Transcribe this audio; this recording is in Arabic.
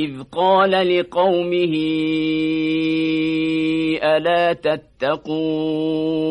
إذ قال لقومه ألا تتقون